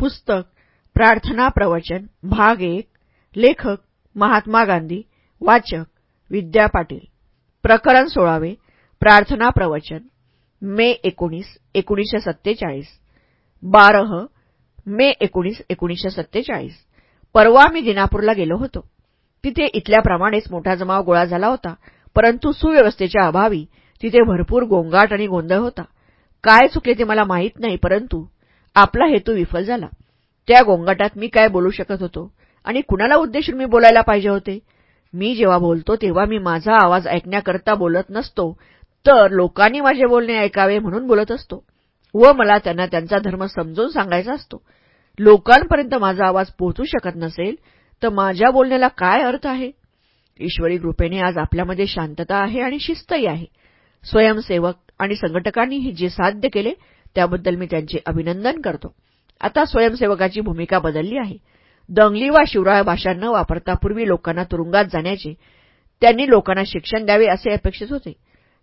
पुस्तक प्रार्थना प्रवचन भाग एक लेखक महात्मा गांधी वाचक विद्या पाटील. प्रकरण सोळावे प्रार्थना प्रवचन मे एकोणीस एकोणीसशे सत्तेचाळीस. बारह मे एकोणीस एकोणीसशे सत्तेचाळीस. परवा मी दिनापूरला गेलो होतो. तिथे इथल्याप्रमाणेच मोठा जमाव गोळा झाला होता परंतु सुव्यवस्थेच्या अभावी तिथे भरपूर गोंगाट आणि गोंधळ होता. काय चुकले ते मला माहीत नाही परंतु आपला हेतू विफल झाला. त्या गोंगाटात मी काय बोलू शकत होतो? आणि कुणाला उद्देशून मी बोलायला पाहिजे होते? मी जेव्हा बोलतो तेव्हा मी माझा आवाज ऐकण्याकरता बोलत नसतो तर लोकांनी माझे बोलणे ऐकावे म्हणून बोलत असतो. व मला त्यांना त्यांचा धर्म समजून सांगायचा असतो. लोकांपर्यंत माझा आवाज पोहोचू शकत नसेल तर माझ्या बोलण्याला काय अर्थ आहे? ईश्वरी कृपेने आज आपल्यामध्ये शांतता आहे आणि शिस्तही आहे. स्वयंसेवक आणि संघटकांनी हे जे साध्य केले त्याबद्दल मी त्यांचे अभिनंदन करतो. आता स्वयंसेवकाची भूमिका बदलली आहे. दंगली वा शिवराळ भाषा न वापरता पूर्वी लोकांना तुरुंगात जाण्याचे त्यांनी लोकांना शिक्षण द्यावे असे अपेक्षित होते.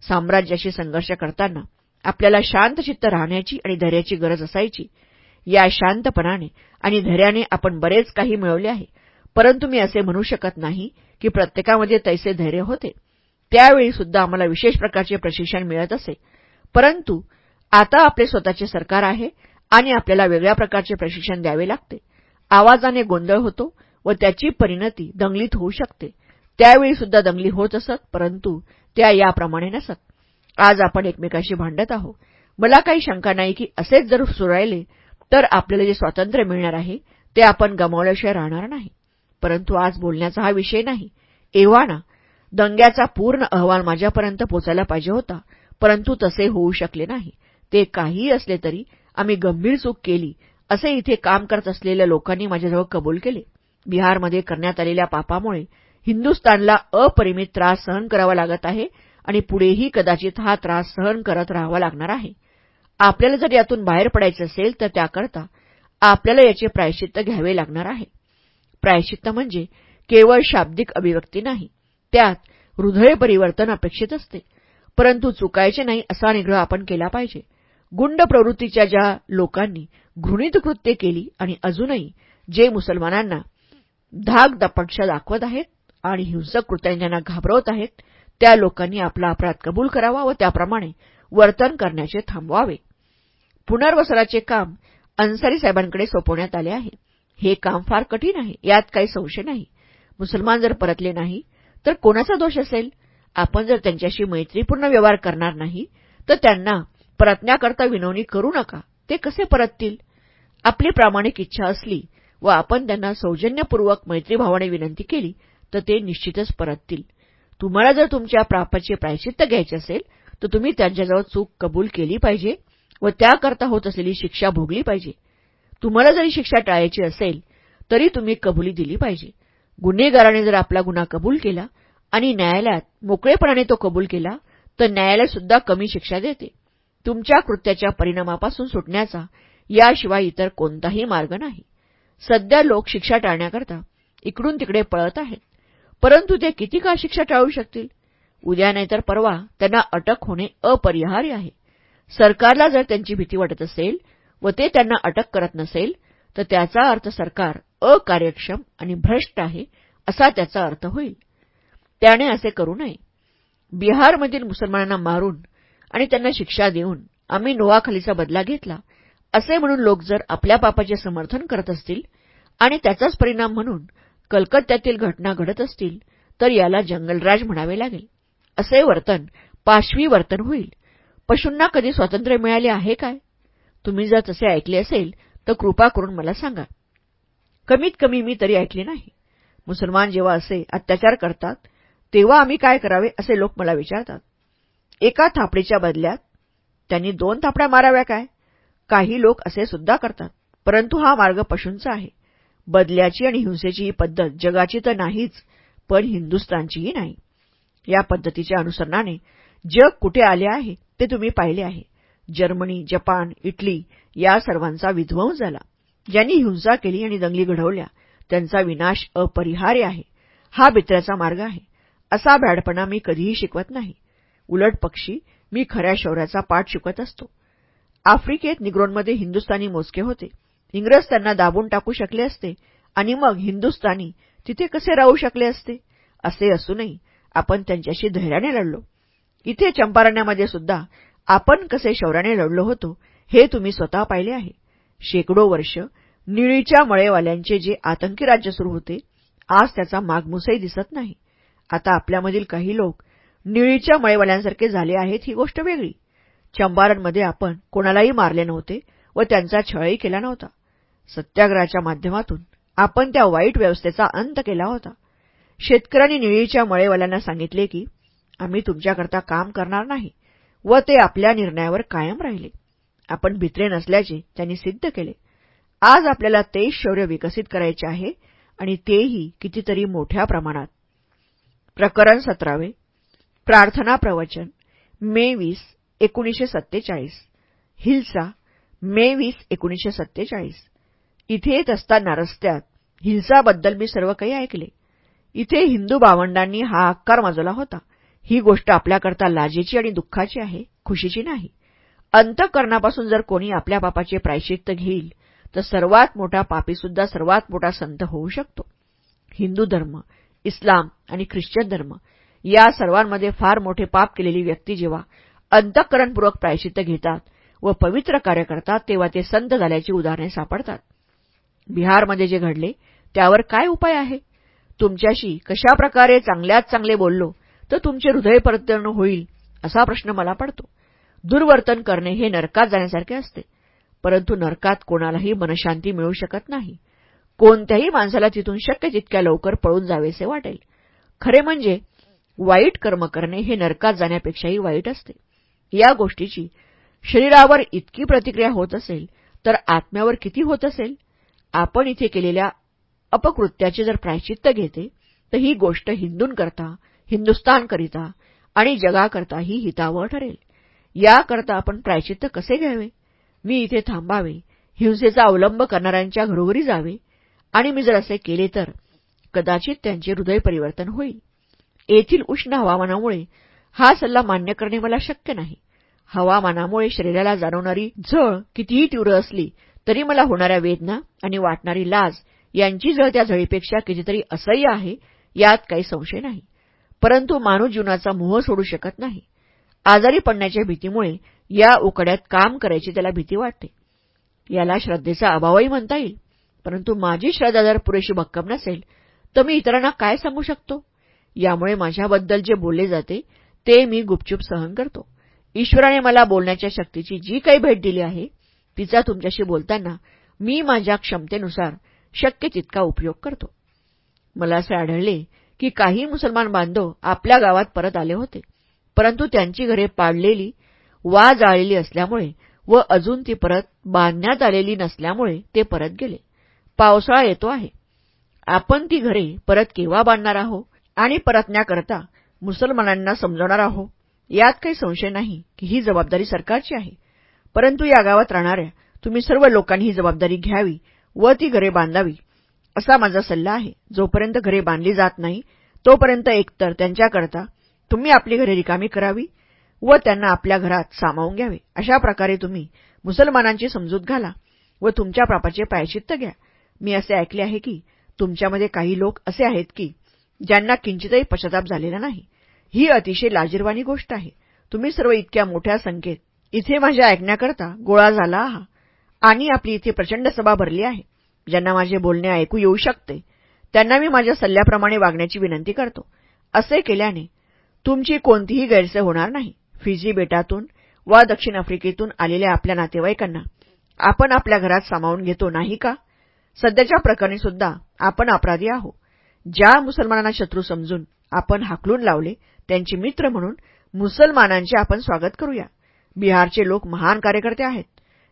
साम्राज्याशी संघर्ष करताना आपल्याला शांतचित्त राहण्याची आणि धैर्याची गरज असायची. या शांतपणाने आणि धैर्याने आपण बरेच काही मिळवले आहे. परंतु मी असे म्हणू शकत नाही की प्रत्येकामध्ये तैसे धैर्य होते. त्यावेळी सुद्धा आम्हाला विशेष प्रकारचे प्रशिक्षण मिळत असे. परंतु आता आपले स्वतःचे सरकार आहे आणि आपल्याला वेगळ्या प्रकारचे प्रशिक्षण द्यावे लागते. आवाजाने गोंधळ होतो व त्याची परिणती दंगलीत होऊ शकते. त्यावेळी सुद्धा दंगली होत असत परंतु त्या याप्रमाणे नसत. आज आपण एकमेकाशी भांडत आहोत. मला काही शंका नाही की असेच जर सुरायले तर आपल्याला जे स्वातंत्र्य मिळणार आहे ते आपण गमावल्याशिवाय राहणार नाही. परंतु आज बोलण्याचा हा विषय नाही. एव्हाना दंग्याचा पूर्ण अहवाल माझ्यापर्यंत पोचायला पाहिजे होता परंतु तसे होऊ शकले नाही. ते काहीही असले तरी आम्ही गंभीर चूक केली असे इथे काम करत असलेल्या लोकांनी माझ्याजवळ कबूल केले. बिहारमध्ये करण्यात आलेल्या पापामुळे हिंदुस्तानला अपरिमित त्रास सहन करावा लागत आहे आणि पुढेही कदाचित हा त्रास सहन करत राहावा लागणार आहे. आपल्याला जर यातून बाहेर पडायचे असेल तर त्याकरता आपल्याला याचे प्रायश्चित्त घ्यावे लागणार आहे. प्रायश्चित्त म्हणजे केवळ शाब्दिक अभिव्यक्ती नाही त्यात हृदय परिवर्तन अपेक्षित असते. परंतु चुकायचे नाही असा निग्रह आपण केला पाहिजे. गुंड प्रवृत्तीच्या ज्या लोकांनी घृणित कृत्ये केली आणि अजूनही जे मुसलमानांना धाक दपक्षा दाखवत आहेत आणि हिंसक कृत्यांना घाबरवत आहेत त्या लोकांनी आपला अपराध कबूल करावा व त्याप्रमाणे वर्तन करण्याचे थांबवावे. पुनर्वसनाचे काम अन्सारी साहेबांकडे सोपवण्यात आले आहे. हे काम फार कठीण आहे. यात काही संशय नाही. मुसलमान जर परतले नाही तर कोणाचा दोष असेल? आपण जर त्यांच्याशी मैत्रीपूर्ण व्यवहार करणार नाही तर त्यांना परतण्याकरता विनवणी करू नका. ते कसे परततील? आपली प्रामाणिक इच्छा असली व आपण त्यांना सौजन्यपूर्वक मैत्रीभावाने विनंती केली तर ते निश्चितच परततील. तुम्हाला जर तुमच्या प्रापाचे प्रायश्चित्त घ्यायचे असेल तर तुम्ही त्यांच्याजवळ चूक कबूल केली पाहिजे व त्याकरता होत असलेली शिक्षा भोगली पाहिजे. तुम्हाला जरी शिक्षा टाळायची असेल तरी तुम्ही कबुली दिली पाहिजे. गुन्हेगाराने जर आपला गुन्हा कबूल केला आणि न्यायालयात मोकळेपणाने तो कबूल केला तर न्यायालय सुद्धा कमी शिक्षा देते. तुमच्या कृत्याच्या परिणामापासून सुटण्याचा याशिवाय इतर कोणताही मार्ग नाही. सध्या लोक शिक्षा टाळण्याकरता इकडून तिकडे पळत आहेत. परंतु ते किती काळ शिक्षा टाळू शकतील? उद्या नाहीतर परवा त्यांना अटक होणे अपरिहार्य आहे. सरकारला जर त्यांची भीती वाटत असेल व ते त्यांना अटक करत नसेल तर त्याचा अर्थ सरकार अकार्यक्षम आणि भ्रष्ट आहे असा त्याचा अर्थ होईल. त्याने असे करू नये. बिहारमधील मुसलमानांना मारून आणि त्यांना शिक्षा देऊन आम्ही नोवाखालीचा बदला घेतला. असे म्हणून लोक जर आपल्या पापाचे समर्थन करत असतील आणि त्याचाच परिणाम म्हणून कलकत्त्यातील घटना घडत असतील तर याला जंगलराज म्हणावे लागेल. असे वर्तन पाशवी वर्तन होईल. पशूंना कधी स्वातंत्र्य मिळाले आहे काय? तुम्ही जर तसे ऐकले असेल तर कृपा करून मला सांगा. कमीत कमी मी तरी ऐकले नाही. मुसलमान जेव्हा असे अत्याचार करतात तेव्हा आम्ही काय करावे असे लोक मला विचारतात. एका थापडीच्या बदल्यात त्यांनी दोन थापड्या माराव्या काय? काही लोक असे सुद्धा करतात. परंतु हा मार्ग पशूंचा आहे. बदल्याची आणि हिंसेची ही पद्धत जगाची तर नाहीच पण हिंदुस्तानचीही नाही. या पद्धतीच्या अनुसरणाने जग कुठे आले आहे ते तुम्ही पाहिले आहे. जर्मनी जपान इटली या सर्वांचा विध्वंस झाला. ज्यांनी हिंसा केली आणि दंगली घडवल्या त्यांचा विनाश अपरिहार्य आहे. हा बित्र्याचा मार्ग आहे. असा भॅडपणा मी कधीही शिकवत नाही. उलट पक्षी मी खऱ्या शौर्याचा पाठ शिकत असतो. आफ्रिकेत निग्रोनमध्ये हिंदुस्थानी मोजके होते. इंग्रज त्यांना दाबून टाकू शकले असते आणि मग हिंदुस्थानी तिथे कसे राहू शकले असते असे असूनही आपण त्यांच्याशी धैर्याने लढलो. इथे चंपारण्यामध्ये सुद्धा आपण कसे शौर्याने लढलो होतो हे तुम्ही स्वतः पाहिले आहे. शेकडो वर्ष निळीच्या मळेवाल्यांचे जे आतंकी राज्य सुरू होते आज त्याचा मागमुसही दिसत नाही. आता आपल्यामधील काही लोक निळीच्या मळेवाल्यांसारखे झाले आहेत ही गोष्ट वेगळी. चंबारणमध्ये आपण कोणालाही मारले नव्हते व त्यांचा छळही केला नव्हता. सत्याग्रहाच्या माध्यमातून आपण त्या वाईट व्यवस्थेचा अंत केला होता. शेतकऱ्यांनी निळीच्या मळेवाल्यांना सांगितले की आम्ही तुमच्याकरता काम करणार नाही व ते आपल्या निर्णयावर कायम राहिले. आपण भित्रे नसल्याचे त्यांनी सिद्ध केले. आज आपल्याला तेच शौर्य विकसित करायचे आहे आणि तेही कितीतरी मोठ्या प्रमाणात. प्रकरण सतरावे. प्रार्थना प्रवचन मे वीस एकोणीसशे सत्तेचाळीस. हिल्सा मे वीस एकोणीसशे सत्तेचाळीस. इथे येत असताना रस्त्यात हिंसाबद्दल मी सर्व काही ऐकले. इथे हिंदू भावंडांनी हा आकार माजवला होता. ही गोष्ट आपल्याकरता लाजेची आणि दुःखाची आहे खुशीची नाही. अंतकरणापासून जर कोणी आपल्या पापाचे प्रायश्चित्त घेईल तर सर्वात मोठा पापीसुद्धा सर्वात मोठा संत होऊ शकतो. हिंदू धर्म इस्लाम आणि ख्रिश्चन धर्म या सर्वांमध्ये फार मोठे पाप केलेली व्यक्ती जेव्हा अंतःकरणपूर्वक प्रायश्चित्त घेतात व पवित्र कार्य करतात तेव्हा ते संत झाल्याची उदाहरणे सापडतात. बिहारमध्ये जे घडले त्यावर काय उपाय आहे? तुमच्याशी कशाप्रकारे चांगल्यात चांगले बोललो तर तुमचे हृदय परतन होईल असा प्रश्न मला पडतो. दुर्वर्तन करणे हे नरकात जाण्यासारखे असते परंतु नरकात कोणालाही मनशांती मिळू शकत नाही. कोणत्याही माणसाला तिथून शक्य तितक्या लवकर पळून जावेसे वाटेल. खरे म्हणजे वाईट कर्म करणे हे नरकात जाण्यापेक्षाही वाईट असते. या गोष्टीची शरीरावर इतकी प्रतिक्रिया होत असेल तर आत्म्यावर किती होत असेल? आपण इथे केलेल्या अपकृत्याचे जर प्रायचित्त घेते तर ही गोष्ट हिंदूंकरता हिंदुस्तानकरिता आणि जगाकरता ही हितावह ठरेल. याकरता आपण प्रायचित्त कसे घ्यावे? मी इथे थांबावे हिंसेचा अवलंब करणाऱ्यांच्या घरोघरी जावे आणि मी जर असे केले तर कदाचित त्यांचे हृदय परिवर्तन होईल. येथील उष्ण हवामानामुळे हा सल्ला मान्य करणे मला शक्य नाही. हवामानामुळे शरीराला जाणवणारी झळ कितीही तीव्र असली तरी मला होणाऱ्या वेदना आणि वाटणारी लाज यांची झळ त्या झळीपेक्षा कितीतरी असह्य आहे यात काही संशय नाही. परंतु मानव जीवनाचा मोह सोडू शकत नाही. आजारी पडण्याच्या भीतीमुळे या उकड्यात काम करायची त्याला भीती वाटते. याला श्रद्धेचा अभावही म्हणता येईल. परंतु माझी श्रद्धा जर पुरेशी भक्कम नसेल तर मी इतरांना काय सांगू शकतो? यामुळे माझ्याबद्दल जे बोलले जाते ते मी गुपचूप सहन करतो. ईश्वराने मला बोलण्याच्या शक्तीची जी काही भेट दिली आहे तिचा तुमच्याशी बोलताना मी माझ्या क्षमतेनुसार शक्य तितका उपयोग करतो. मला असे आढळले की काही मुसलमान बांधव आपल्या गावात परत आले होते परंतु त्यांची घरे पाडलेली वा जाळलेली असल्यामुळे व अजून ती परत बांधण्यात आलेली नसल्यामुळे ते परत गेले. पावसाळा येतो आहे. आपण ती घरे परत केव्हा बांधणार आहोत? आणि परतण्याकरता मुसलमानांना समजवणार आहो. यात काही संशय नाही की ही जबाबदारी सरकारची आहे. परंतु या गावात राहणाऱ्या तुम्ही सर्व लोकांनी ही जबाबदारी घ्यावी व ती घरे बांधावी असा माझा सल्ला आहे. जोपर्यंत घरे बांधली जात नाही तोपर्यंत एकतर त्यांच्याकरता तुम्ही आपली घरे रिकामी करावी व त्यांना आपल्या घरात सामावून घ्यावे. अशा प्रकारे तुम्ही मुसलमानांची समजूत घाला व तुमच्या पापाचे प्रायचित्त घ्या. मी असे ऐकले आहे की तुमच्यामध्ये काही लोक असे आहेत की ज्यांना किंचितही पश्चाताप झालेला नाही. ही अतिशय लाजीरवाणी गोष्ट आहे. तुम्ही सर्व इतक्या मोठ्या संख्येत इथे माझ्या ऐकण्याकरता गोळा झाला आहात. आणि आपली इथे प्रचंड सभा भरली आहे. ज्यांना माझे बोलणे ऐकू येऊ शकते त्यांना मी माझ्या सल्ल्याप्रमाणे वागण्याची विनंती करतो. असे केल्याने तुमची कोणतीही गैरसोय होणार नाही. फिजी बेटातून वा दक्षिण आफ्रिकेतून आलेल्या आपल्या नातेवाईकांना आपण आपल्या घरात सामावून घेतो नाही का? सध्याच्या प्रकरणी सुद्धा आपण अपराधी आहोत. ज्या मुसलमानांना शत्रू समजून आपण हाकलून लावले त्यांचे मित्र म्हणून मुसलमानांचे आपण स्वागत करूया. बिहारचे लोक महान कार्यकर्ते आहेत.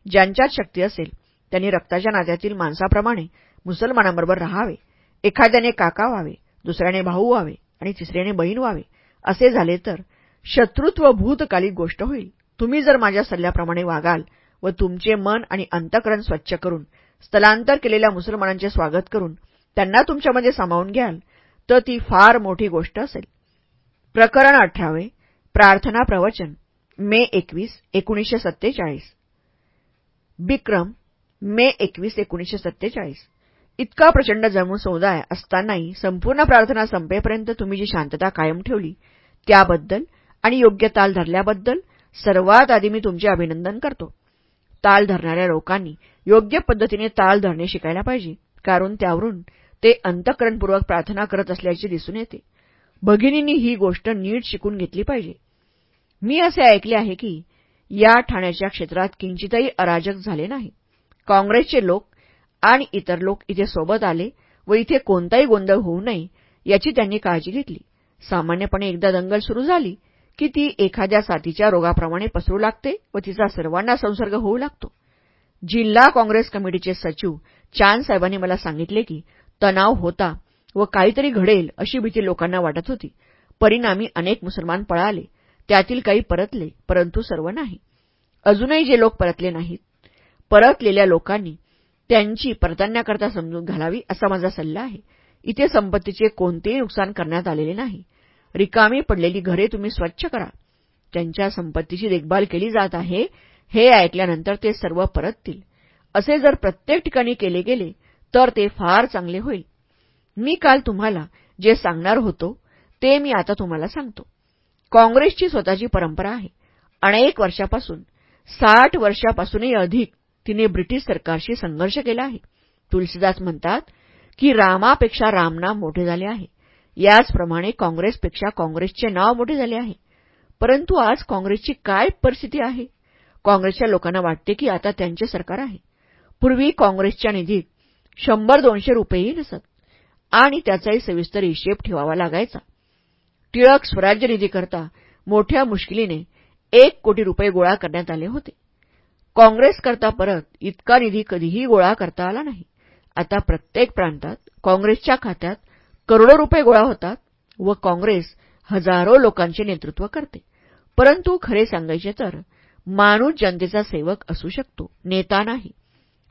ज्यांच्यात शक्ती असेल त्यांनी रक्ताच्या नात्यातील माणसाप्रमाणे मुसलमानांबरोबर राहावे. एखाद्याने काका व्हावे दुसऱ्याने भाऊ व्हावे आणि तिसऱ्याने बहीण व्हावे असे झाले तर शत्रुत्व भूतकालिक गोष्ट होईल. तुम्ही जर माझ्या सल्ल्याप्रमाणे वागाल व तुमचे मन आणि अंतकरण स्वच्छ करून स्थलांतर केलेल्या मुसलमानांचे स्वागत करून त्यांना तुमच्यामध्ये सामावून घ्याल तर ती फार मोठी गोष्ट असेल. प्रकरण अठरावे प्रार्थना प्रवचन मे एकवीस एकोणीसशे सत्तेचाळीस. विक्रम मे एकवीस एकोणीसशे सत्तेचाळीस. इतका प्रचंड जमू समुदाय असतानाही संपूर्ण प्रार्थना संपेपर्यंत तुम्ही जी शांतता कायम ठेवली त्याबद्दल आणि योग्य ताल धरल्याबद्दल सर्वात आधी मी तुमचे अभिनंदन करतो. ताल धरणाऱ्या लोकांनी योग्य पद्धतीने ताल धरणे शिकायला पाहिजे कारण त्यावरून ते अंतकरणपूर्वक प्रार्थना करत असल्याचे दिसून येते. भगिनींनी ही गोष्ट नीट शिकून घेतली पाहिजे. मी असे ऐकले आहे की या ठाण्याच्या क्षेत्रात किंचितही अराजक झाले नाही. काँग्रेसचे लोक आणि इतर लोक इथे सोबत आले व इथे कोणताही गोंधळ होऊ नये याची त्यांनी काळजी घेतली. सामान्यपणे एकदा दंगल सुरू झाली की ती एखाद्या साथीच्या रोगाप्रमाणे पसरू लागते व तिचा सर्वांना संसर्ग होऊ लागतो. जिल्हा काँग्रेस कमिटीचे सचिव चांद साहेबांनी मला सांगितले की तणाव होता व काहीतरी घडेल अशी भीती लोकांना वाटत होती. परिणामी अनेक मुसलमान पळाले. त्यातील काही परतले परंतु सर्व नाही. अजूनही जे लोक परतले नाहीत. परतलेल्या लोकांनी त्यांची परतण्याकरता समजून घालावी असा माझा सल्ला आहे. इथे संपत्तीचे कोणतेही नुकसान करण्यात आलेले नाही. रिकामी पडलेली घरे तुम्ही स्वच्छ करा. त्यांच्या संपत्तीची देखभाल केली जात आहे. हे ऐकल्यानंतर ते सर्व परततील. असे जर प्रत्येक ठिकाणी केले गेले तर ते फार चांगले होईल. मी काल तुम्हाला जे सांगणार होतो ते मी आता तुम्हाला सांगतो. काँग्रेसची स्वतःची परंपरा आहे. अनेक वर्षापासून साठ वर्षापासूनही अधिक तिने ब्रिटिश सरकारशी संघर्ष केला आहे. तुलसीदास म्हणतात की रामापेक्षा रामनाम मोठे झाले आहे. याचप्रमाणे काँग्रेसपेक्षा काँग्रेसचे नाव मोठे झाले आहे. परंतु आज काँग्रेसची काय परिस्थिती आहे? काँग्रेसच्या लोकांना वाटते की आता त्यांचे सरकार आहे. पूर्वी काँग्रेसच्या निधीत शंभर दोनशे रुपयेही नसत. आणि त्याचाही सविस्तर हिशेब ठेवावा लागायचा. टिळक स्वराज्य निधीकरता मोठ्या मुश्किलीने एक कोटी रुपये गोळा करण्यात आले होते. काँग्रेसकरता परत इतका निधी कधीही गोळा करता आला नाही. आता प्रत्येक प्रांतात काँग्रेसच्या खात्यात करोडो रुपये गोळा होतात व काँग्रेस हजारो लोकांचे नेतृत्व करते. परंतु खरे सांगायचे तर माणूस जनतेचा सेवक असू शकतो नेता नाही.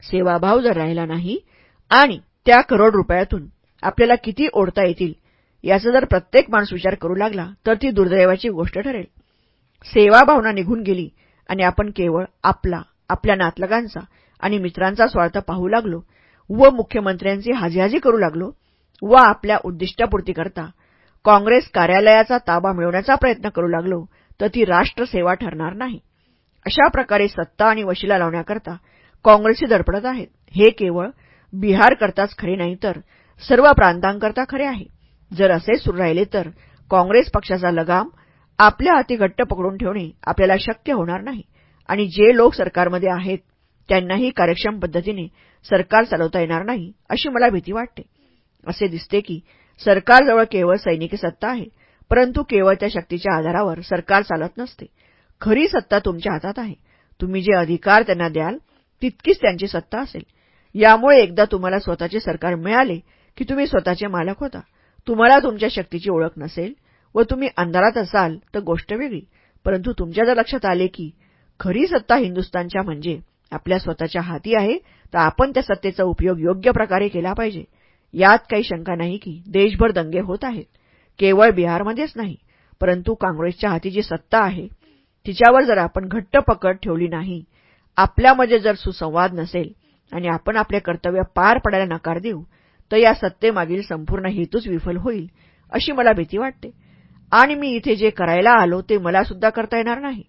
सेवाभाव जर राहिला नाही आणि त्या करोड रुपयातून आपल्याला किती ओढता येतील याचा जर प्रत्येक माणूस विचार करू लागला तर ती दुर्दैवाची गोष्ट ठरेल. सेवाभावना निघून गेली आणि आपण केवळ आपला आपल्या नातलगांचा आणि मित्रांचा स्वार्थ पाहू लागलो व मुख्यमंत्र्यांची हाजीहाजी करू लागलो व आपल्या उद्दिष्टापूर्तीकरता काँग्रेस कार्यालयाचा ताबा मिळवण्याचा प्रयत्न करू लागलो तर ती राष्ट्रसेवा ठरणार नाही. अशा प्रकारे सत्ता आणि वशिला लावण्याकरता काँग्रेसी धडपडत आहेत. हे केवळ बिहारकरताच खरे नाही तर सर्व प्रांतांकरता खरे आहे. जर असे सुरू राहिले तर काँग्रेस पक्षाचा लगाम आपल्या हाती घट्ट पकडून ठेवणे आपल्याला शक्य होणार नाही. आणि जे लोक सरकारमध्ये आहेत त्यांनाही कार्यक्षम पद्धतीने सरकार चालवता येणार नाही अशी मला भीती वाटते. असे दिसते की सरकारजवळ केवळ सैनिकी सत्ता आहे परंतु केवळ त्या शक्तीच्या आधारावर सरकार चालत नसते. खरी सत्ता तुमच्या हातात आहे. तुम्ही जे अधिकार त्यांना द्याल तितकीच त्यांची सत्ता असेल. यामुळे एकदा तुम्हाला स्वतःचे सरकार मिळाले की तुम्ही स्वतःचे मालक होता. तुम्हाला तुमच्या शक्तीची ओळख नसेल व तुम्ही अंधारात असाल तर गोष्ट वेगळी. परंतु तुमच्या जर लक्षात आले की खरी सत्ता हिंदुस्तानच्या म्हणजे आपल्या स्वतःच्या हाती आहे तर आपण त्या सत्तेचा उपयोग योग्य प्रकारे केला पाहिजे. यात काही शंका नाही की देशभर दंगे होत आहेत. केवळ बिहारमध्येच नाही परंतु काँग्रेसच्या हाती जी सत्ता आहे तिच्यावर जर आपण घट्ट पकड ठेवली नाही आपल्यामध्ये जर सुसंवाद नसेल आणि आपण आपले कर्तव्य पार पडायला नकार देऊ तर या सत्तेमागील संपूर्ण हेतूच विफल होईल अशी मला भीती वाटते. आणि मी इथे जे करायला आलो ते मला सुद्धा करता येणार नाही.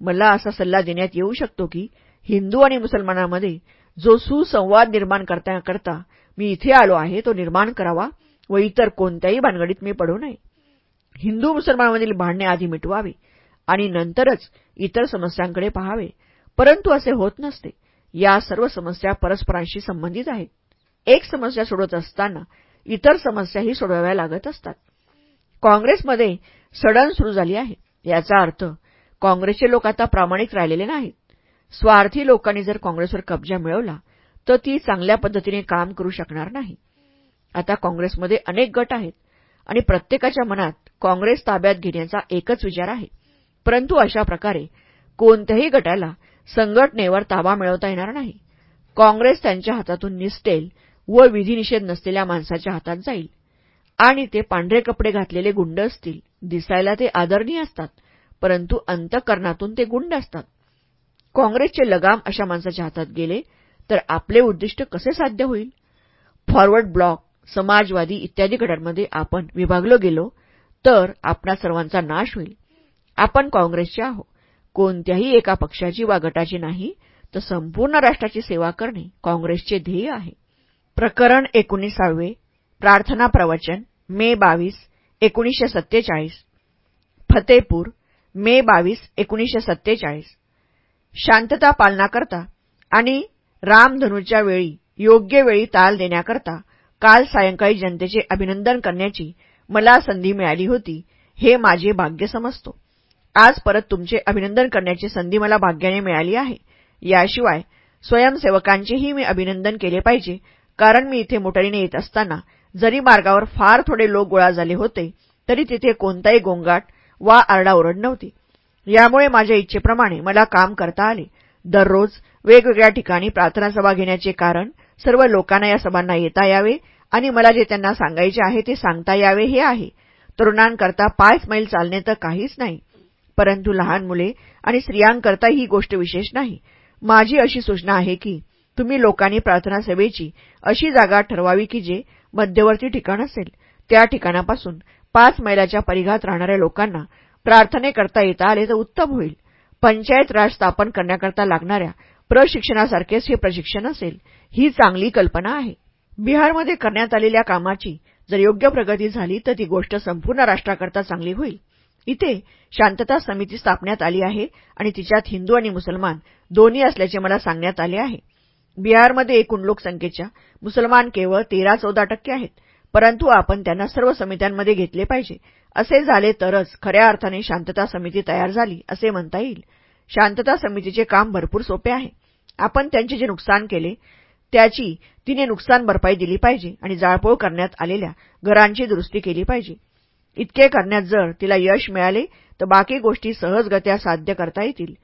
मला असा सल्ला देण्यात येऊ शकतो की हिंदू आणि मुसलमानांमध्ये जो सुसंवाद निर्माण करता मी इथे आलो आहे तो निर्माण करावा व इतर कोणत्याही भानगडीत मी पडू नये. हिंदू मुसलमानांमधील भांडणे आधी मिटवावे आणि नंतरच इतर समस्यांकडे पहावे परंतु असे होत नसते. या सर्व समस्या परस्परांशी संबंधित आहेत. एक समस्या सोडवत असताना इतर समस्याही सोडवाव्या लागत असतात. काँग्रेसमध्ये सडन सुरू झाली आहे. याचा अर्थ काँग्रेसचे लोक आता प्रामाणिक राहिलेले नाहीत. स्वार्थी लोकांनी जर काँग्रेसवर कब्जा मिळवला तर ती चांगल्या पद्धतीने काम करू शकणार नाही. आता काँग्रेसमध्ये अनेक गट आहेत आणि प्रत्येकाच्या मनात काँग्रेस ताब्यात घेण्याचा एकच विचार आहे. परंतु अशा प्रकारे कोणत्याही गटाला संघटनेवर ताबा मिळवता येणार नाही. काँग्रेस त्यांच्या हातातून निसटेल व विधिनिषेध नसलेल्या माणसाच्या हातात जाईल. आणि ते पांढरे कपडे घातलेले गुंड असतील. दिसायला ते आदरणीय असतात परंतु अंतकरणातून ते गुंड असतात. काँग्रेसचे लगाम अशा माणसाच्या हातात गेले तर आपले उद्दिष्ट कसे साध्य होईल? फॉरवर्ड ब्लॉक समाजवादी इत्यादी गटांमध्ये आपण विभागलो गेलो तर आपणा सर्वांचा नाश होईल. आपण काँग्रेसचे आहो कोणत्याही एका पक्षाची वा गटाची नाही तर संपूर्ण राष्ट्राची सेवा करणे काँग्रेसचे ध्येय आहे. प्रकरण एकोणीसावे प्रार्थना प्रवचन मे बावीस एकोणीसशे सत्तेचाळीस. फतेपूर मे बावीस एकोणीसशे सत्तेचाळीस. शांतता पालनाकरता आणि रामधनूच्या वेळी योग्य वेळी ताल देण्याकरता काल सायंकाळी जनतेचे अभिनंदन करण्याची मला संधी मिळाली होती हे माझे भाग्य समजतो. आज परत तुमचे अभिनंदन करण्याची संधी मला भाग्याने मिळाली आहे. याशिवाय स्वयंसेवकांचेही मी अभिनंदन केले पाहिजे कारण मी इथे मोटारीने येत असताना जरी मार्गावर फार थोडे लोक गोळा झाले होते तरी तिथे कोणताही गोंगाट वा आरडाओरड नव्हती. यामुळे माझ्या इच्छेप्रमाणे मला काम करता आले. दररोज वेगवेगळ्या ठिकाणी प्रार्थना सभा घेण्याचे कारण सर्व लोकांना या सभांना येता यावे आणि मला जे त्यांना सांगायचे आहे ते सांगता यावे हे आहे. तरुणांकरता पाच मैल चालणे तर काहीच नाही. परंतु लहान मुले आणि स्त्रियांकरता ही गोष्ट विशेष नाही. माझी अशी सूचना आहे की तुम्ही लोकांनी प्रार्थना सभेची अशी जागा ठरवावी की जे मध्यवर्ती ठिकाण असेल. त्या ठिकाणापासून पाच मैलाच्या परिघात राहणाऱ्या लोकांना प्रार्थनेकरता येता आले तर उत्तम होईल. पंचायत राज स्थापन करण्याकरता लागणाऱ्या प्रशिक्षणासारखेच हे प्रशिक्षण असेल ही चांगली कल्पना आहे. बिहारमध्ये करण्यात आलेल्या कामाची जर योग्य प्रगती झाली तर ती गोष्ट संपूर्ण राष्ट्राकरता चांगली होईल. इथे शांतता समिती स्थापण्यात आली आहे आणि तिच्यात हिंदू आणि मुसलमान दोन्ही असल्याचे मला सांगण्यात आले आहे. बिहारमध्ये एकूण लोकसंख्येच्या मुसलमान केवळ तेरा चौदा टक्के आहेत परंतु आपण त्यांना सर्व समित्यांमध्ये घेतले पाहिजे. असे झाले तरच खऱ्या अर्थाने शांतता समिती तयार झाली असे म्हणता येईल. शांतता समितीचे काम भरपूर सोपे आहे. आपण त्यांचे जे नुकसान केले त्याची तिने नुकसान भरपाई दिली पाहिजे आणि जाळपोळ करण्यात आलेल्या घरांची दुरुस्ती केली पाहिजे. इतके करण्यात जर तिला यश मिळाले तर बाकी गोष्टी सहजगत्या साध्य करता येतील.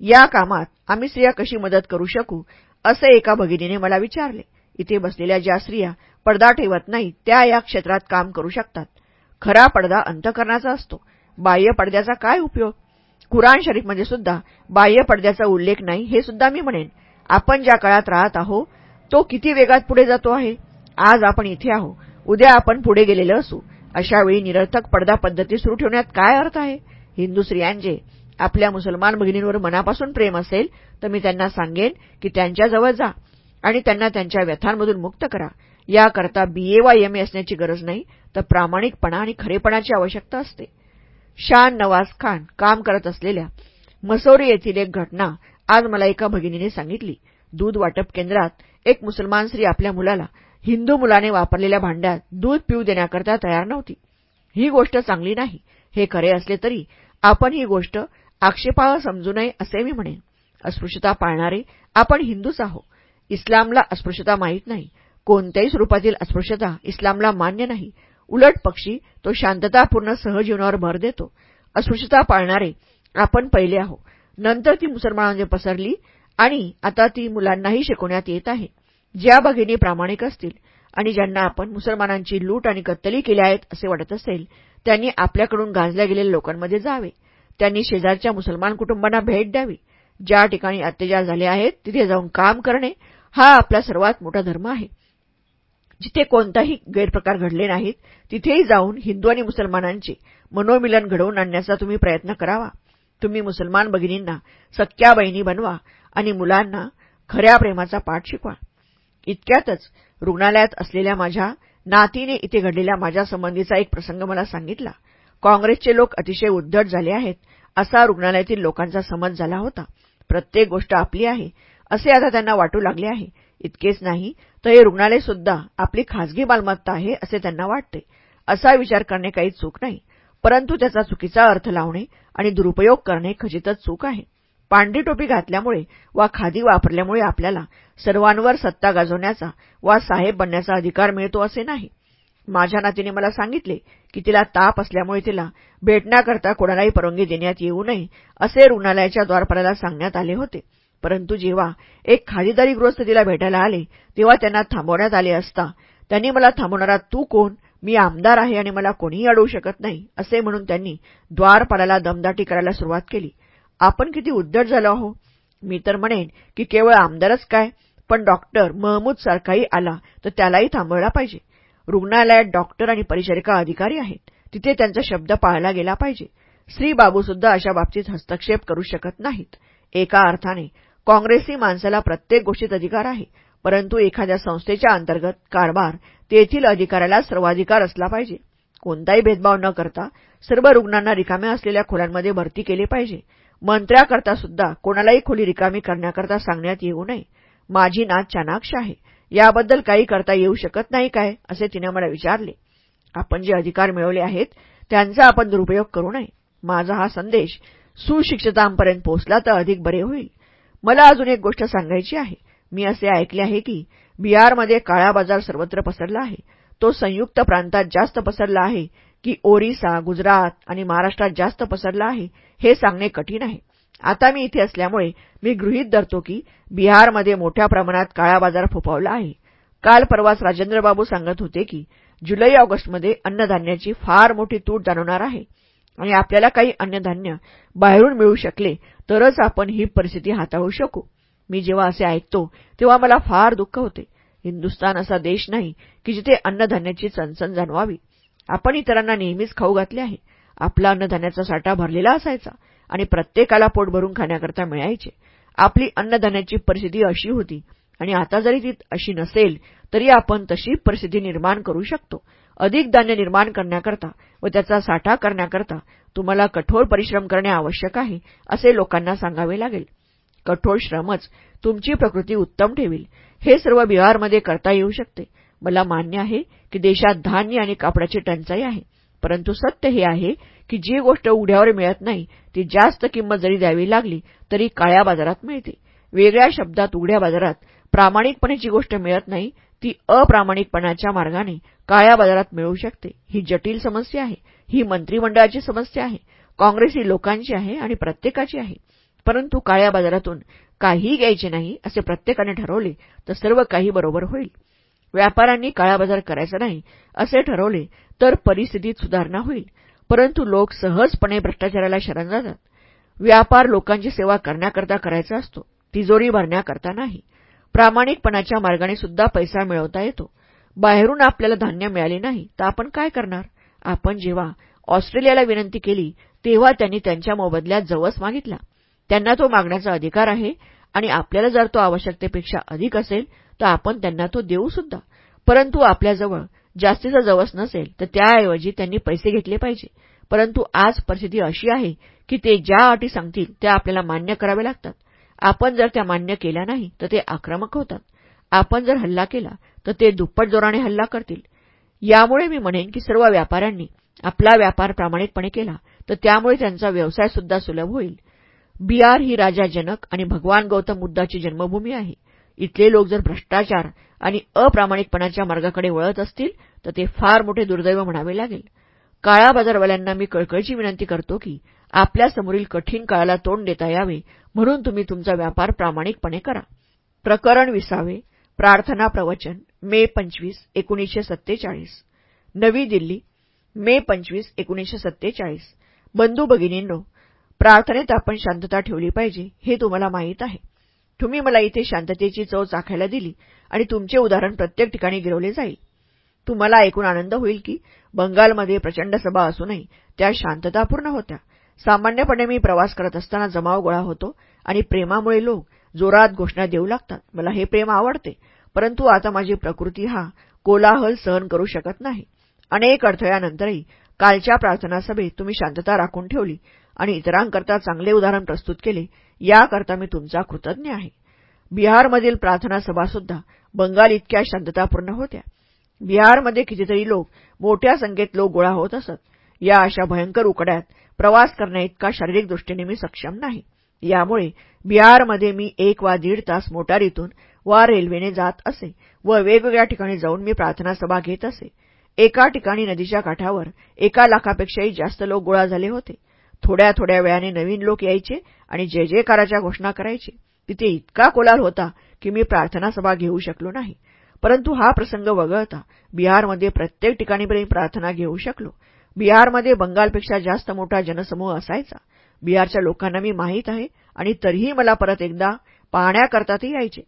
या कामात आम्ही स्त्रिया कशी मदत करू शकू असे एका भगिनीने मला विचारले. इथे बसलेल्या ज्या स्त्रिया पडदा ठेवत नाहीत त्या या क्षेत्रात काम करू शकतात. खरा पडदा अंतकरणाचा असतो. बाह्य पडद्याचा काय उपयोग? कुराण शरीफमध्ये सुद्धा बाह्य पडद्याचा उल्लेख नाही हे सुद्धा मी म्हणेन. आपण ज्या काळात राहत आहो तो किती वेगात पुढे जातो आहे? आज आपण इथे आहो. उद्या आपण पुढे गेलेलो असू. अशावेळी निरर्थक पडदा पद्धती सुरू ठेवण्यात काय अर्थ आहे? हिंदू स्त्रियांचे आपल्या मुसलमान भगिनींवर मनापासून प्रेम असेल तर मी त्यांना सांगेन की त्यांच्याजवळ जा आणि त्यांना त्यांच्या व्यथांमधून मुक्त करा. याकरता बीए वा एम ए असण्याची गरज नाही तर प्रामाणिकपणा आणि खरेपणाची आवश्यकता असते. शान नवाज खान काम करत असलेल्या मसोरी येथील एक घटना आज मला एका भगिनीने सांगितली. दूध वाटप केंद्रात एक मुसलमान स्त्री आपल्या मुलाला हिंदू मुलाने वापरलेल्या भांड्यात दूध पिऊ देण्याकरता तयार नव्हती. ही गोष्ट चांगली नाही. हे खरे असले तरी आपण ही गोष्ट आक्षेपाळ समजू नये असे मी म्हणेन. अस्पृश्यता पाळणारे आपण हिंदूच आहो इस्लामला अस्पृश्यता माहीत नाही. कोणत्याही स्वरूपातील अस्पृश्यता इस्लामला मान्य नाही. उलट पक्षी तो शांततापूर्ण सहजीवनावर भर देतो. अस्पृश्यता पाळणारे आपण पहिले आहो नंतर ती मुसलमानांमध्ये पसरली आणि आता ती मुलांनाही शिकवण्यात येत आहे. ज्या भगिनी प्रामाणिक असतील आणि ज्यांना आपण मुसलमानांची लूट आणि कत्तली केल्या आहेत असे वाटत असेल त्यांनी आपल्याकडून गाजल्या गेलेल्या लोकांमध्ये जावे. त्यांनी शेजारच्या मुसलमान कुटुंबांना भेट द्यावी. ज्या ठिकाणी अत्याचार झाले आहेत तिथे जाऊन काम करणे हा आपला सर्वात मोठा धर्म आहे. जिथे कोणताही गैरप्रकार घडले नाहीत तिथेही जाऊन हिंदू आणि मुसलमानांचे मनोमिलन घडवून आणण्याचा तुम्ही प्रयत्न करावा. तुम्ही मुसलमान भगिनींना सख्या बहिणी बनवा आणि मुलांना खऱ्या प्रेमाचा पाठ शिकवा. इतक्यातच रुग्णालयात असलेल्या माझ्या नातीने इथे घडलेल्या माझ्या संबंधीचा एक प्रसंग मला सांगितला. काँग्रेसचे लोक अतिशय उद्धट झाले आहेत असा रुग्णालयातील लोकांचा समज झाला होता. प्रत्येक गोष्ट आपली आहे असे आता त्यांना वाटू लागले आहे. इतकेच नाही तर हे रुग्णालय सुद्धा आपली खाजगी मालमत्ता आहे असे त्यांना वाटते. असा विचार करणे काही चूक नाही परंतु त्याचा चुकीचा अर्थ लावणे आणि दुरुपयोग करणे खचितच चूक आहे. पांढरी टोपी घातल्यामुळे वा खादी वापरल्यामुळे आपल्याला सर्वांवर सत्ता गाजवण्याचा वा साहेब बनण्याचा अधिकार मिळतो असे नाही. माझ्या नातीने मला सांगितले की तिला ताप असल्यामुळे तिला भेटण्याकरता कोणालाही परवानगी देण्यात येऊ नये असे रुग्णालयाच्या द्वारपालाला सांगण्यात आले होते. परंतु जेव्हा एक खादीदारी गृहस्थ तिला भेटायला आले तेव्हा त्यांना थांबवण्यात आले असता त्यांनी मला थांबवणारा तू कोण? मी आमदार आहे आणि मला कोणीही अडवू शकत नाही असे म्हणून त्यांनी द्वारपालाला दमदाटी करायला सुरुवात केली. आपण किती उद्धट झालो आहो. मी तर म्हणेन की केवळ आमदारच काय पण डॉक्टर महमूद सारखाही आला तर त्यालाही थांबवला पाहिजे. रुग्णालयात डॉक्टर आणि परिचारिका अधिकारी आहेत तिथे त्यांचा शब्द पाळला गेला पाहिजे. श्री बाबूसुद्धा अशा बाबतीत हस्तक्षेप करू शकत नाहीत. एका अर्थाने काँग्रेसी माणसाला प्रत्येक गोष्टीत अधिकार आहे परंतु एखाद्या संस्थेच्या अंतर्गत कारभार तेथील अधिकाऱ्याला सर्वाधिकार असला पाहिजे. कोणताही भेदभाव न करता सर्व रुग्णांना रिकाम्या असलेल्या खोल्यांमध्ये भरती केली पाहिजे. मंत्र्याकरता सुद्धा कोणालाही खोली रिकामी करण्याकरता सांगण्यात येऊ नये. माझी नात चाणाक्ष आहे. याबद्दल काही करता येऊ शकत नाही काय? असे तिने मला विचारले. आपण जे अधिकार मिळवले आहेत त्यांचा आपण दुरुपयोग करू नये. माझा हा संदेश सुशिक्षितांपर्यंत पोहोचला तर अधिक बरे होईल. मला अजून एक गोष्ट सांगायची आहे. मी असे ऐकले आहे की बिहारमध्ये काळा बाजार सर्वत्र पसरला आहे. तो संयुक्त प्रांतात जास्त पसरला आहे की ओरिसा गुजरात आणि महाराष्ट्रात जास्त पसरला आहे. हे सांगणे कठीण आहे. आता मी इथे असल्यामुळे मी गृहीत धरतो की बिहारमध्ये मोठ्या प्रमाणात काळा बाजार फोपावला आहे. काल परवाच राजेंद्रबाबू सांगत होते की जुलै ऑगस्टमध्ये अन्नधान्याची फार मोठी तूट जाणवणार आहे आणि आपल्याला काही अन्नधान्य बाहेरून मिळू शकले तरच आपण ही परिस्थिती हाताळू शकू. मी जेव्हा असे ऐकतो तेव्हा मला फार दुःख होते. हिंदुस्तान असा देश नाही की जिथे अन्नधान्याची चणचण जाणवावी. आपण इतरांना नेहमीच खाऊ घातले आहे. आपला अन्नधान्याचा साठा भरलेला असायचा आणि प्रत्येकाला पोट भरून खाण्याकरता मिळायचे. आपली अन्नधान्याची परिस्थिती अशी होती आणि आता जरी ती अशी नसेल तरी आपण तशी परिस्थिती निर्माण करू शकतो. अधिक धान्य निर्माण करण्याकरता व त्याचा साठा करण्याकरता तुम्हाला कठोर परिश्रम करणे आवश्यक आहे असे लोकांना सांगावे लागेल. कठोर श्रमच तुमची प्रकृती उत्तम ठेवील. हे सर्व बिहारमध्ये करता येऊ शकते. मला मान्य आहे की देशात धान्य आणि कापडाची टंचाई आहे. परंतु सत्य हे आहे की जी गोष्ट उघड्यावर मिळत नाही ती जास्त किंमत जरी द्यावी लागली तरी काळ्या बाजारात मिळते. वेगळ्या शब्दात उघड्या बाजारात प्रामाणिकपणे जी गोष्ट मिळत नाही ती अप्रामाणिकपणाच्या मार्गाने काळ्या बाजारात मिळू शकते. ही जटिल समस्या आहे. ही मंत्रिमंडळाची समस्या आहे. काँग्रेस ही लोकांची आहे आणि प्रत्येकाची आहे. परंतु काळ्या बाजारातून काहीही घ्यायचे नाही असे प्रत्येकाने ठरवले तर सर्व काही बरोबर होईल. व्यापाऱ्यांनी काळा बाजार करायचा नाही असे ठरवले तर परिस्थितीत सुधारणा होईल. परंतु लोक सहजपणे भ्रष्टाचाराला शरण जातात. व्यापार लोकांची सेवा करण्याकरता करायचा असतो तिजोरी भरण्याकरता नाही. प्रामाणिकपणाच्या मार्गाने सुद्धा पैसा मिळवता येतो. बाहेरून आपल्याला धान्य मिळाले नाही तर आपण काय करणार? आपण जेव्हा ऑस्ट्रेलियाला विनंती केली तेव्हा त्यांनी त्यांच्या मोबदल्यात जवस मागितला. त्यांना तो मागण्याचा अधिकार आहे आणि आपल्याला जर तो आवश्यकतेपेक्षा अधिक असेल तर आपण त्यांना तो देऊ सुद्धा. परंतु आपल्याजवळ जास्तीचा जवस नसेल तर त्याऐवजी त्यांनी पैसे घेतले पाहिजे. परंतु आज परिस्थिती अशी आहे की ते ज्या अटी सांगतील त्या आपल्याला मान्य कराव्या लागतात. आपण जर त्या मान्य केल्या नाही तर ते आक्रमक होतात. आपण जर हल्ला केला तर ते दुप्पट जोराने हल्ला करतील. यामुळे मी म्हणेन की सर्व व्यापाऱ्यांनी आपला व्यापार प्रामाणिकपणे केला तर त्यामुळे त्यांचा व्यवसाय सुद्धा सुलभ होईल. बिहार ही राजा जनक आणि भगवान गौतम बुद्धाची जन्मभूमी आहे. इथले लोक जर भ्रष्टाचार आणि अप्रामाणिकपणाच्या मार्गाकडे वळत असतील तर ते फार मोठे दुर्दैव म्हणावे लागेल. काळा बाजारवाल्यांना मी कळकळीची विनंती करतो की आपल्यासमोरील कठीण काळाला तोंड देता यावे म्हणून तुम्ही तुमचा व्यापार प्रामाणिकपणे करा. प्रकरण विसावे प्रार्थना प्रवचन मे पंचवीस एकोणीसशे सत्तेचाळीस. नवी दिल्ली मे पंचवीस एकोणीसशे सत्तेचाळीस. बंधू भगिनींनो प्रार्थनेत आपण शांतता ठेवली पाहिजे हे तुम्हाला माहीत आहे. तुम्ही मला इथे शांततेची चव चाखायला दिली आणि तुमचे उदाहरण प्रत्येक ठिकाणी गिरवले जाईल. तुम्हाला ऐकून आनंद होईल की बंगालमध्ये प्रचंड सभा असूनही त्या शांततापूर्ण होत्या. सामान्यपणे मी प्रवास करत असताना जमाव गोळा होतो आणि प्रेमामुळे लोक जोरात घोषणा देऊ लागतात. मला हे प्रेम आवडते परंतु आता माझी प्रकृती हा कोलाहल सहन करू शकत नाही. अनेक अडथळ्यानंतरही कालच्या प्रार्थना सभेत तुम्ही शांतता राखून ठेवली आणि इतरांकरता चांगले उदाहरण प्रस्तुत केले याकरता मी तुमचा कृतज्ञ आहे. बिहारमधील प्रार्थना सभासुद्धा बंगाल इतक्या शांततापूर्ण होत्या. बिहारमध्ये कितीतरी लोक मोठ्या संख्येत लोक गोळा होत असत. या अशा भयंकर उकड्यात प्रवास करण्याइतका शारीरिक दृष्टीने मी सक्षम नाही. यामुळे बिहारमध्ये मी एक वा दीड तास मोटारीतून वा रेल्वेने जात असे व वेगवेगळ्या ठिकाणी जाऊन मी प्रार्थना सभा घेत असे. एका ठिकाणी नदीच्या काठावर एका लाखापेक्षाही जास्त लोक गोळा झाले होते. थोड्या थोड्या वेळाने नवीन लोक यायचे आणि जय जयकाराच्या घोषणा करायचे तिथे इतका कोलाल होता की मी प्रार्थना सभा घेऊ शकलो नाही. परंतु हा प्रसंग वगळता बिहारमध्ये प्रत्येक ठिकाणी मी प्रार्थना घेऊ शकलो. बिहारमध्ये बंगालपेक्षा जास्त मोठा जनसमूह असायचा. बिहारच्या लोकांना मी माहीत आहे आणि तरीही मला परत एकदा पाहण्याकरता ते यायचे.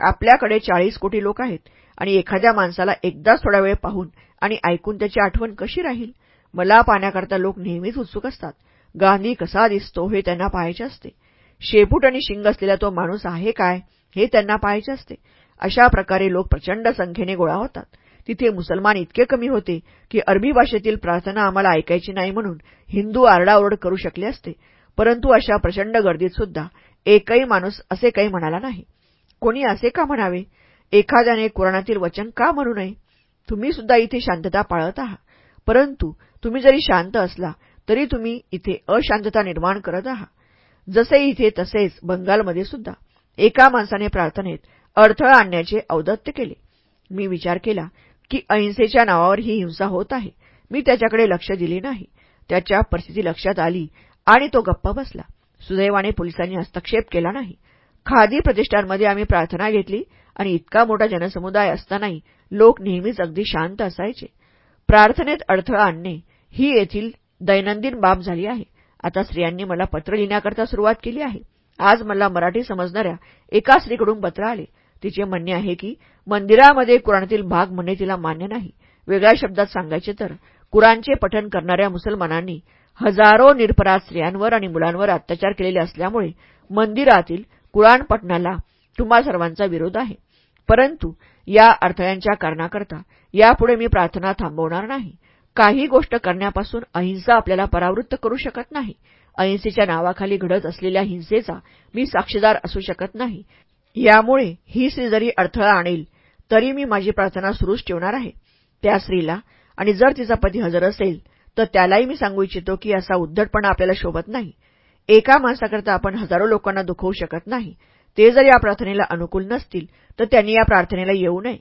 आपल्याकडे चाळीस कोटी लोक आहेत आणि एखाद्या माणसाला एकदाच थोडा वेळ पाहून आणि ऐकून त्याची आठवण कशी राहील? मला पाहण्याकरता लोक नेहमीच उत्सुक असतात. गांधी कसा दिसतो हे त्यांना पाहायचे असते. शेपूट आणि शिंग असलेला तो माणूस आहे काय हे त्यांना पाहायचे असते. अशा प्रकारे लोक प्रचंड संख्येने गोळा होतात. तिथे मुसलमान इतके कमी होते की अरबी भाषेतील प्रार्थना आम्हाला ऐकायची नाही म्हणून हिंदू आरडाओरड करू शकले असते. परंतु अशा प्रचंड गर्दीत सुद्धा एकही माणूस असे काही म्हणाला नाही. कोणी असे का म्हणावे? एखाद्याने कुराणातील वचन का म्हणू नये? तुम्ही सुद्धा इथे शांतता पाळत आहात. परंतु तुम्ही जरी शांत असला तरी तुम्ही इथे अशांतता निर्माण करत आहात जसे इथे तसेच बंगालमध्ये सुद्धा एका माणसाने प्रार्थनेत अडथळा आणण्याचे औदत्य केले. मी विचार केला की अहिंसेच्या नावावर ही हिंसा होत आहे. मी त्याच्याकडे लक्ष दिले नाही. त्याच्या परिस्थिती लक्षात आली आणि तो गप्प बसला. सुदैवाने पोलिसांनी हस्तक्षेप केला नाही. खादी प्रतिष्ठानमध्ये आम्ही प्रार्थना घेतली आणि इतका मोठा जनसमुदाय असतानाही लोक नेहमीच अगदी शांत असायचे. प्रार्थनेत अडथळा आणणे ही येथील दैनंदिन बाब झाली आहे. आता स्त्रियांनी मला पत्र लिहिण्याकरता सुरुवात केली आहे. आज मला मराठी समजणाऱ्या एका स्त्रीकडून पत्र आले. तिचे म्हणणे आहे की मंदिरामध्ये कुराणातील भाग म्हणणे तिला मान्य नाही. वेगळ्या शब्दात सांगायचे तर कुराणचे पठण करणाऱ्या मुसलमानांनी हजारो निरपराध स्त्रियांवर आणि मुलांवर अत्याचार केलेले असल्यामुळे मंदिरातील कुराण पठणाला तुम्हा सर्वांचा विरोध आहे. परंतु या अडथळ्यांच्या कारणाकरता यापुढे मी प्रार्थना थांबवणार नाही. काही गोष्ट करण्यापासून अहिंसा आपल्याला परावृत्त करू शकत नाही. अहिंसेच्या नावाखाली घडत असलेल्या हिंसेचा मी साक्षीदार असू शकत नाही. यामुळे ही स्त्री जरी अडथळा आणेल तरी मी माझी प्रार्थना सुरूच ठेवणार आहे. त्या स्त्रीला आणि जर तिचा पती हजर असेल तर त्यालाही मी सांगू इच्छितो की असा उद्धटपणा आपल्याला शोभत नाही. एका माणसाकरता आपण हजारो लोकांना दुखवू शकत नाही. ते जर या प्रार्थनेला अनुकूल नसतील तर त्यांनी या प्रार्थनेला येऊ नये.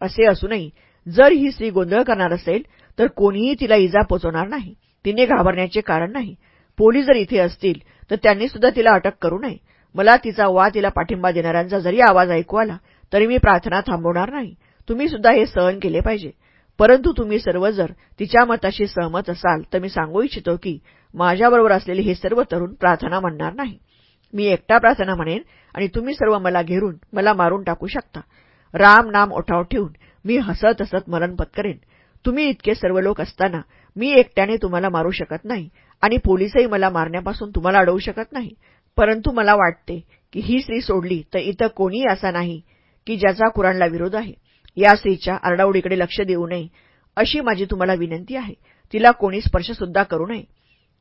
असे असूनही जर ही स्त्री गोंधळ करणार असेल तर कोणीही तिला इजा पोचवणार नाही. तिने घाबरण्याचे कारण नाही. पोलीस जर इथे असतील तर त्यांनी सुद्धा तिला अटक करू नये. मला तिचा वा तिला पाठिंबा देणाऱ्यांचा जरी आवाज ऐकू आला तरी मी प्रार्थना थांबवणार नाही. तुम्ही सुद्धा हे सहन केले पाहिजे. परंतु तुम्ही सर्व जर तिच्या मताशी सहमत असाल तर मी सांगू इच्छितो की माझ्याबरोबर असलेले हे सर्व तरुण प्रार्थना म्हणणार नाही. मी एकटा प्रार्थना म्हणेन आणि तुम्ही सर्व मला घेरून मला मारून टाकू शकता. राम नाम ओठाव ठेवून मी हसत हसत मरण पत्करेन. तुम्ही इतके सर्व लोक असताना मी एकट्याने तुम्हाला मारू शकत नाही आणि पोलीसही मला मारण्यापासून तुम्हाला अडवू शकत नाही. परंतु मला वाटते की ही स्त्री सोडली तर इथं कोणीही असा नाही की ज्याचा कुराणला विरोध आहे. या स्त्रीच्या आरडाओडीकडे लक्ष देऊ नये अशी माझी तुम्हाला विनंती आहे. तिला कोणी स्पर्शसुद्धा करू नये.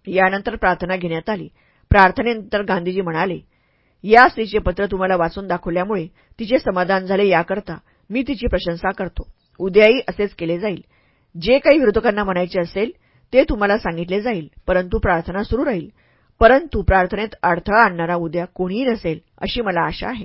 यानंतर प्रार्थना घेण्यात आली. प्रार्थनेनंतर गांधीजी म्हणाले या स्त्रीचे पत्र तुम्हाला वाचून दाखवल्यामुळे तिचे समाधान झाले याकरता मी तिची प्रशंसा करतो. उद्याही असेच केले जाईल. जे काही विरोधकांना म्हणायचे असेल ते तुम्हाला सांगितले जाईल परंतु प्रार्थना सुरू राहील. परंतु प्रार्थनेत अडथळा आणणारा उद्या कोणीही नसेल अशी मला आशा आहे.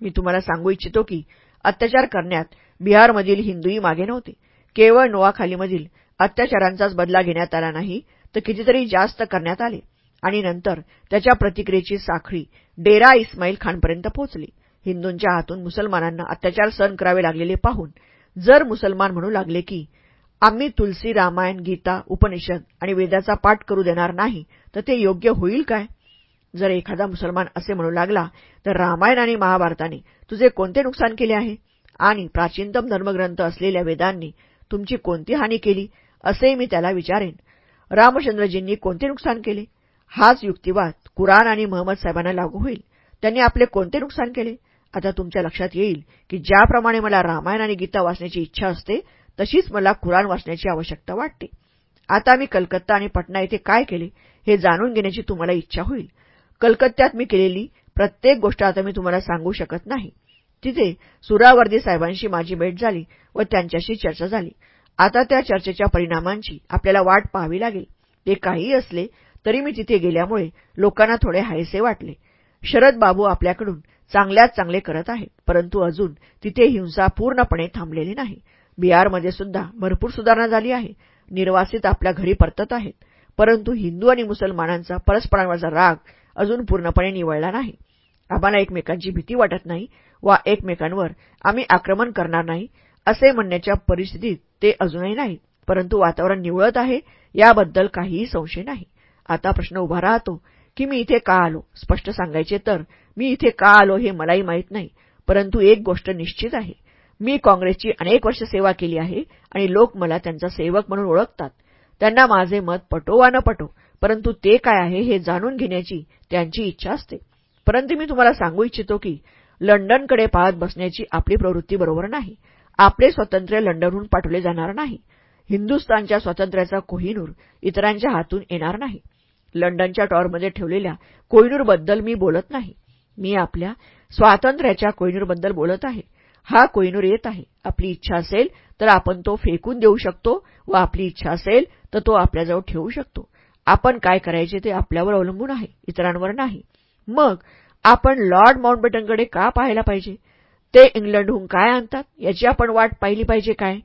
मी तुम्हाला सांगू इच्छितो की अत्याचार करण्यात बिहारमधील हिंदूही मागे नव्हते. केवळ नोआखालीमधील अत्याचारांचाच बदला घेण्यात आला नाही तर कितीतरी जास्त करण्यात आले. आणि नंतर त्याच्या प्रतिक्रियेची साखळी डेरा इस्माईल खानपर्यंत पोहोचली. हिंदूंच्या हातून मुसलमानांना अत्याचार सहन करावे लागलेले पाहून जर मुसलमान म्हणू लागले की आम्ही तुलसी रामायण गीता उपनिषद आणि वेदाचा पाठ करू देणार नाही तर ते योग्य होईल काय? जर एखादा मुसलमान असे म्हणू लागला तर रामायण आणि महाभारताने तुझे कोणते नुकसान केले आहे? आणि प्राचीनतम धर्मग्रंथ असलेल्या वेदांनी तुमची कोणती हानी केली? असेही मी त्याला विचारेन. रामचंद्रजींनी कोणते नुकसान केले? हाच युक्तिवाद कुराण आणि महम्मद साहेबांना लागू होईल. त्यांनी आपले कोणते नुकसान केले? आता तुमच्या लक्षात येईल की ज्याप्रमाणे मला रामायण आणि गीता वाचण्याची इच्छा असते तशीच मला कुराण वाचण्याची आवश्यकता वाटते. आता मी कलकत्ता आणि पटना येथे काय केले हे जाणून घेण्याची तुम्हाला इच्छा होईल. कलकत्त्यात मी केलेली प्रत्येक गोष्ट आता मी तुम्हाला सांगू शकत नाही. तिथे सुरावर्दी साहेबांशी माझी भेट झाली व त्यांच्याशी चर्चा झाली. आता त्या चर्चेच्या परिणामांची आपल्याला वाट पाहावी लागेल. ते काहीही असले तरी मी तिथे गेल्यामुळे लोकांना थोडे हायसे वाटले. शरद बाबू आपल्याकडून चांगल्यात चांगले करत आहेत परंतु अजून तिथे हिंसा पूर्णपणे थांबलेली नाही. बिहारमध्ये सुद्धा भरपूर सुधारणा झाली आहे. निर्वासित आपल्या घरी परतत आहेत. परंतु हिंदू आणि मुसलमानांचा परस्परांवरचा राग अजून पूर्णपणे निवळला नाही. आम्हाला एकमेकांची भीती वाटत नाही वा एकमेकांवर आम्ही आक्रमण करणार नाही असे म्हणण्याच्या परिस्थितीत ते अजूनही नाही परंतु वातावरण निवळत आहे याबद्दल काहीही संशय नाही. आता प्रश्न उभा राहतो की मी इथे का आलो? स्पष्ट सांगायचे तर मी इथे का आलो हे मलाही माहीत नाही. परंतु एक गोष्ट निश्चित आहे मी काँग्रेसची अनेक वर्ष सेवा केली आहे आणि लोक मला त्यांचा सेवक म्हणून ओळखतात. त्यांना माझे मत पटो वा न पटो परंतु ते काय आहे हे जाणून घेण्याची त्यांची इच्छा असते. परंतु मी तुम्हाला सांगू इच्छितो की लंडनकडे पाहत बसण्याची आपली प्रवृत्ती बरोबर नाही. आपले स्वातंत्र्य लंडनहून पाठवले जाणार नाही. हिंदुस्थानच्या स्वातंत्र्याचा कोहिनूर इतरांच्या हातून येणार नाही. लंडनच्या टॉरमध्ये ठेवलेल्या कोहिनूरबद्दल मी बोलत नाही. मी आपल्या स्वातंत्र्याच्या कोहिनूरबद्दल बोलत आहे. हा कोहिनूर येत आहे. आपली इच्छा असेल तर आपण तो फेकून देऊ शकतो व आपली इच्छा असेल तर तो आपल्याजवळ ठेवू शकतो. आपण काय करायचे ते आपल्यावर अवलंबून आहे इतरांवर नाही. मग आपण लॉर्ड माउंटबॅटनकडे का पाहायला पाहिजे? ते इंग्लंडहून काय आणतात? याची आपण वाट पाहिली पाहिजे काय?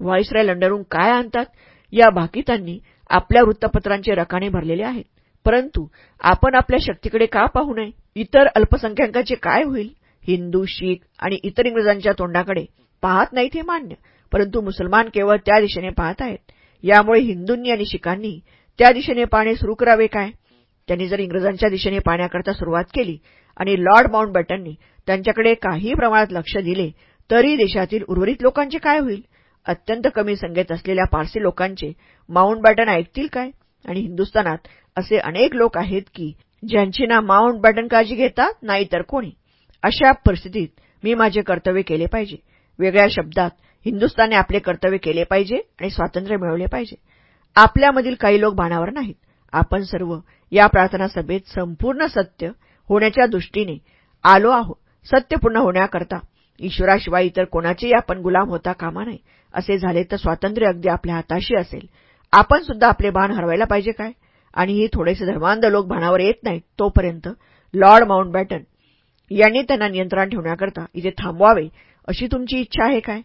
व्हॉइसराय लंडनहून काय आणतात? या भाकितांनी आपल्या वृत्तपत्रांचे रकाने भरलेले आहेत. परंतु आपण आपल्या शक्तीकडे का पाहू नये? इतर अल्पसंख्याकांचे काय होईल? हिंदू शीख आणि इतर इंग्रजांच्या तोंडाकडे पाहत नाहीत हे मान्य. परंतु मुसलमान केवळ त्या दिशेने पाहत आहेत. यामुळे हिंदूंनी आणि शिखांनी त्या दिशेने पाहणे सुरू करावे काय? त्यांनी जर इंग्रजांच्या दिशेने पाहण्याकरता सुरुवात केली आणि लॉर्ड माउंटबॅटननी त्यांच्याकडे काही प्रमाणात लक्ष दिले तरी देशातील उर्वरित लोकांचे काय होईल? अत्यंत कमी संख्येत असलेल्या पारसी लोकांचे माउंटबॅटन ऐकतील काय? आणि हिंदुस्थानात असे अनेक लोक आहेत की ज्यांची ना माउंटबॅटन काळजी घेतात नाही तर कोणी? अशा परिस्थितीत मी माझे कर्तव्य केले पाहिजे. वेगळ्या शब्दात हिंदुस्थानने आपले कर्तव्य केले पाहिजे आणि स्वातंत्र्य मिळवले पाहिजे. आपल्यामधील काही लोक भानावर नाहीत. आपण सर्व या प्रार्थना सभेत संपूर्ण सत्य होण्याच्या दृष्टीने आलो आहोत. सत्य पूर्ण होण्याकरता ईश्वराशिवाय इतर कोणाचेही आपण गुलाम होता कामा नये. असे झाले तर स्वातंत्र्य अगदी आपल्या हाताशी असेल. आपण सुद्धा आपले भान हरवायला पाहिजे काय? आणि ही थोडेसे धर्मांध लोक भानावर येत नाहीत तोपर्यंत लॉर्ड माउंटबॅटन यांनी त्यांना नियंत्रण ठेवण्याकरता इथे थांबवावे अशी तुमची इच्छा आहे काय?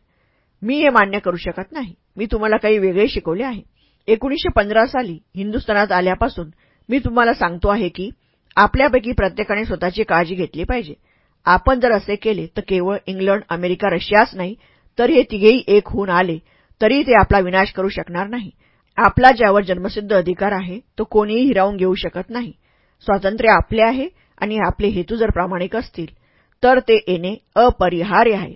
मी हे मान्य करू शकत नाही. मी तुम्हाला काही वेगळे शिकवले आहे. एकोणीसशे पंधरा साली हिंदुस्थानात आल्यापासून मी तुम्हाला सांगतो आहे की आपल्यापैकी प्रत्येकाने स्वतःची काळजी घेतली पाहिजे. आपण जर असे केले तर केवळ इंग्लंड अमेरिका रशियाच नाही तर हे तिघेही एक होऊन आले तरी ते आपला विनाश करू शकणार नाही. आपला ज्यावर जन्मसिद्ध अधिकार आहे तो कोणीही हिरावून घेऊ शकत नाही. स्वातंत्र्य आपले आहे आणि आपले हेतू जर प्रामाणिक असतील तर ते येणे अपरिहार्य आहे.